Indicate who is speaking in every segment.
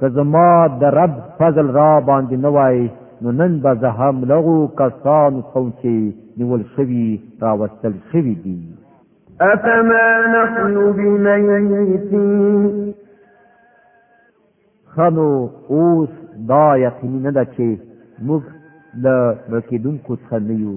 Speaker 1: که زما د رب فضل را باندې نه وای نو نن به زه هم لغو کسانو کوم چې نیول شوي راوستل شوي دي
Speaker 2: افما نحن بمیتین
Speaker 1: خنو اوس دا یقیني نه ده چې موږ له مړکېدونکو څخه نه یو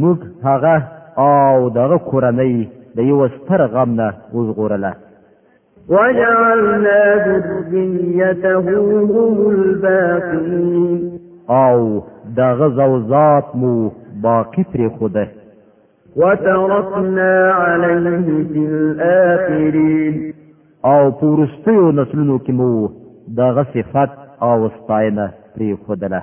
Speaker 1: موږ هغه او دغه کورنۍ د یو ستر غم نه وژغورله
Speaker 2: وجعلنا ذريته هم الباقين
Speaker 1: او دغه زوزات مو باقی پرې خوده
Speaker 2: وتركنا عليه في الآخرين
Speaker 1: او پورستیو نسلونو کې مو دغه صفت او ستاینه پرې خوده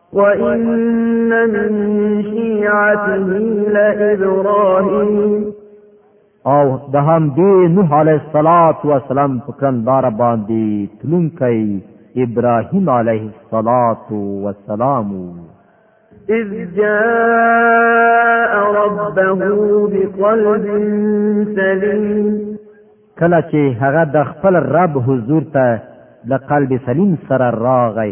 Speaker 2: وَإِنَّ مِن شِيعَتِهِ لَإِبْرَاهِيمَ
Speaker 1: او د هم دی نوح علیه الصلاۃ والسلام په کندار باندې تلونکی ابراهيم عليه الصلاة والسلام
Speaker 2: إذ جاء ربه بقلب سليم
Speaker 1: کله چې هغه د خپل رب حضور ته د قلب سلیم سره راغی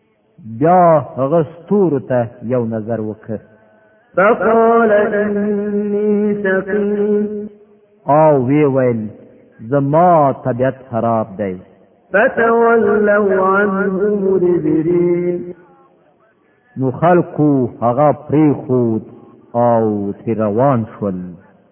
Speaker 1: بیا هغه ستورو ته یو نظر وکړ
Speaker 2: فقال انی سقیم
Speaker 1: او وی ویل زما طبیعت خراب دی
Speaker 2: فتولوا عنه مدبرین
Speaker 1: نو خلقو هغه پری خود او تیروان شول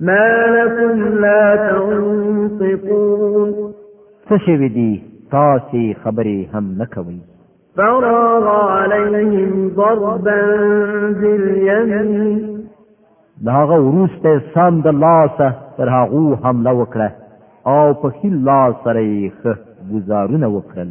Speaker 2: ما لكم لا تنطقون
Speaker 1: څه شوي دي تاسې خبرې هم نه کوئ
Speaker 2: فراغ عليهم ضربا باليمين
Speaker 1: دا هغه وروسته سم د لاسه پر هغه حمله وکړه او په خیل لاس سره یې خه گزارونه وکړل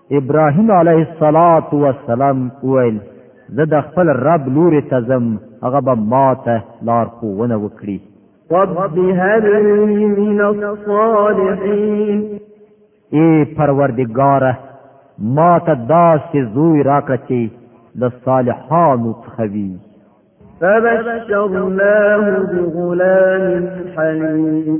Speaker 1: ابراهیم علیه الصلاۃ والسلام ویل زه د خپل رب لوري ته ځم هغه به ماته لار ښوونه وکړي
Speaker 2: رب هب لي من الصالحين
Speaker 1: ای پروردګاره ما ته داسې زوی راکړه چې د صالحانو څخه وي
Speaker 2: فبشرناه بغلام حليم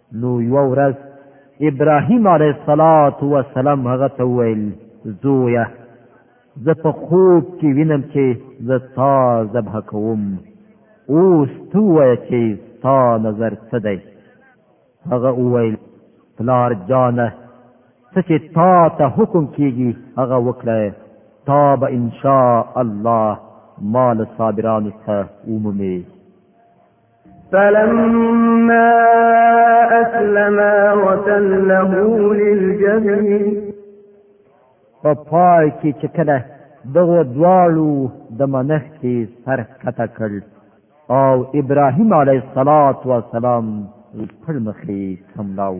Speaker 1: نو یوه ورځ ابراهیم علیه الصلاة والسلام هغه ته وویل زویه زه په خوب کې وینم چې زه تا ذبح کوم اوس ته ووایه چې ستا نظر څه دی هغه وویل پلار جانه څه چې تا ته حکم کیږي هغه وکړه تا به انشاء الله مال صابرانو ته ومومې
Speaker 2: فلما اسلما وتله للجبين
Speaker 1: په پای کې چې کله دغه دواړو د منښت سر کته کړ او ابراهيم عليه السلام پر مخې سملاو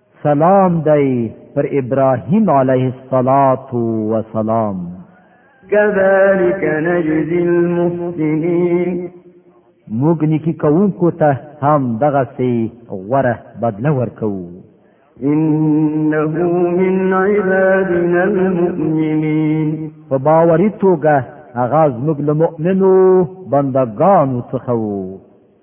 Speaker 2: سلام
Speaker 1: دی پر ابراهیم علیه الصلاۃ والسلام
Speaker 2: كذلك نجزي المحسنين
Speaker 1: موږ نیکی کوونکو ته هم دغه سي غوره بدله ورکو
Speaker 2: انه من عبادنا المؤمنين
Speaker 1: په باوري توګه هغه زموږ له مؤمنو بندگانو څخه وو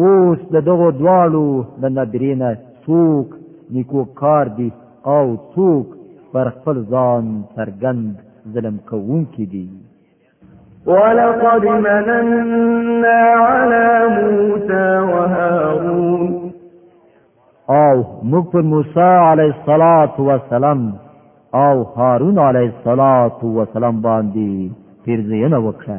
Speaker 1: اوس د دغو دواړو د نبرینه څوک نیکوکار دي او څوک پر خپل ځان څرګند ظلم کوونکي دي
Speaker 2: ولقد مننا على موسى وهارون
Speaker 1: او موږ پر موسی علیه الصلاۃ والسلام او هارون علیه الصلاۃ والسلام باندې پیرزینه وکړه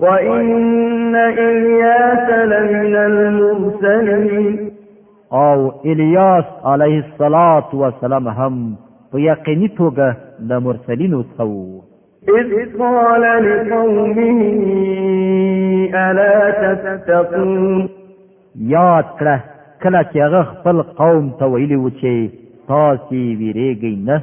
Speaker 2: وَإِنَّ إِلْيَاسَ لَمِنَ الْمُرْسَلِينَ
Speaker 1: او الیاس علیه الصلاۃ والسلام هم په یقیني توګه د مرسلینو څخه وو
Speaker 2: اذ قال لقومه الا تتقون
Speaker 1: یاد کړه کله چې هغه خپل قوم ته ویلی و چې تاسو ویریږئ نه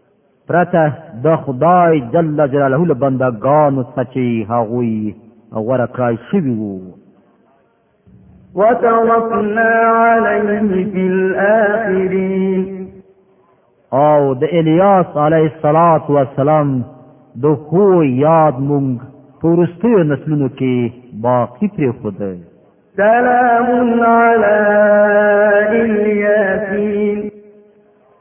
Speaker 1: پرته د خدای جل جلاله له بندګانو څخه چې هغوی غوره کړای شوي وو
Speaker 2: وتركنا عليه في الآخرين
Speaker 1: او د الیاس علیه الصلاۃ والسلام د خو یاد مونږ پورستیو نسلونو کې باقی پرې خوده
Speaker 2: سلام علی الیاسین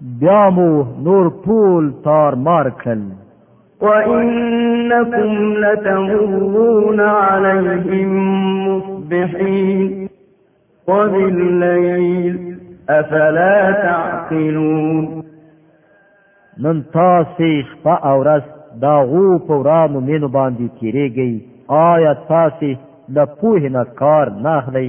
Speaker 1: بیا مو نور ټول تار مار کړل
Speaker 2: وَإِنَّكُمْ لَتَمُرُّونَ عَلَيْهِمْ مُصْبِحِينَ وَبِاللَّيْلِ أَفَلَا تَعْقِلُونَ
Speaker 1: نن تاسو شپه او ورځ دا غو په ورانو مینو باندې تیریږئ آیا تاسو د پوهې نه کار نه اخلئ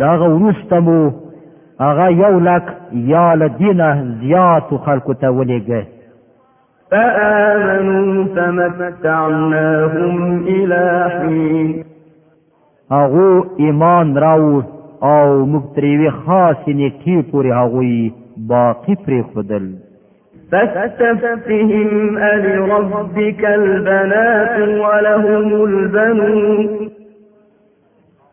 Speaker 1: دا غوښته مو هغه یو لک یا لدینه زیات خلکو ته ولېږه
Speaker 2: فآمنوا فمتعناهم إلى حين
Speaker 1: هغه ایمان راو او موږ ترې وی خاص نیکی پورې هغوی باقی پرې خودل
Speaker 2: فاستفتهم ألربك البنات ولهم البنون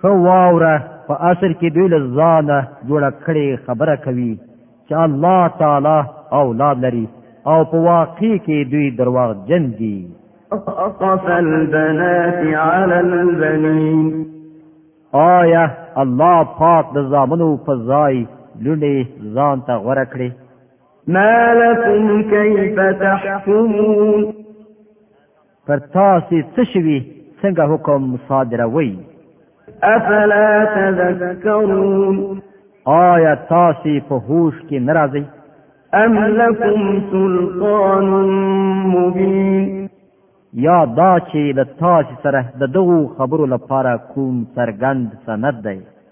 Speaker 1: خو واوره په اصل کې دوی له ځانه جوړه کړې خبره کوي چې الله تعالی اولاد لري او په واقع کې دوی درواغ جن دي
Speaker 2: اقف البنات على البنين
Speaker 1: آیا الله پاک د زامنو په ځای لونې ځان ته غوړه کړې
Speaker 2: ما لكم كيف تحكمون
Speaker 1: پر تاسو څه شوي څنګه حکم صادروي
Speaker 2: افلا تذكرون
Speaker 1: آیا تاسو په هوش کې ناراضي
Speaker 2: ام لكم سلطان مبين
Speaker 1: یا دا چې له تاسو سره د دغو خبرو لپاره کوم څرګند سند دی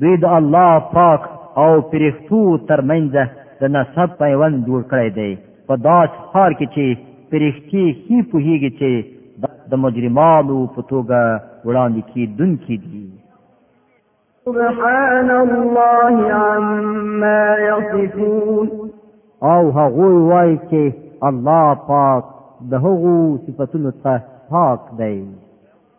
Speaker 1: دوی د الله پاک او پرښتو ترمنځ د نسب پیوند جوړ کړی دی په داس حال کې چې پرښتې ښي پوهیږي چې د مجرمانو په توګه وړاندې کیدونکي دي
Speaker 2: سبحان الله عما يصفون
Speaker 1: او هغه وایي چې الله پاک د هغو صفاتونو څخه پاک دی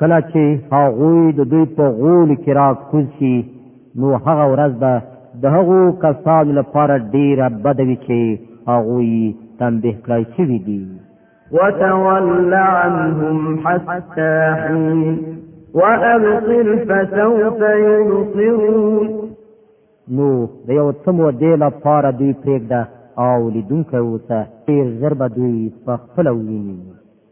Speaker 1: کله چې هغوی د دوی په غول کې را کوز شي نو هغه ورځ به د هغو کسانو لپاره ډیره بده وي چې هغوی تنبیه کړای شوي دي
Speaker 2: وتول عنهم حتى حين وأبصر فسوف يبصرون
Speaker 1: نو د یو څه مودې لپاره دوی پرېږده او لیدونکی اوسه ډېر ژر به دوی په خپله وویني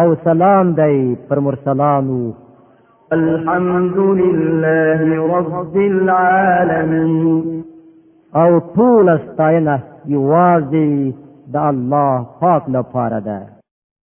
Speaker 1: او سلام دی پر مرسلانو
Speaker 2: الحمد لله رب العالمين
Speaker 1: او ټول ستاینه یوازې د الله پاک لپاره ده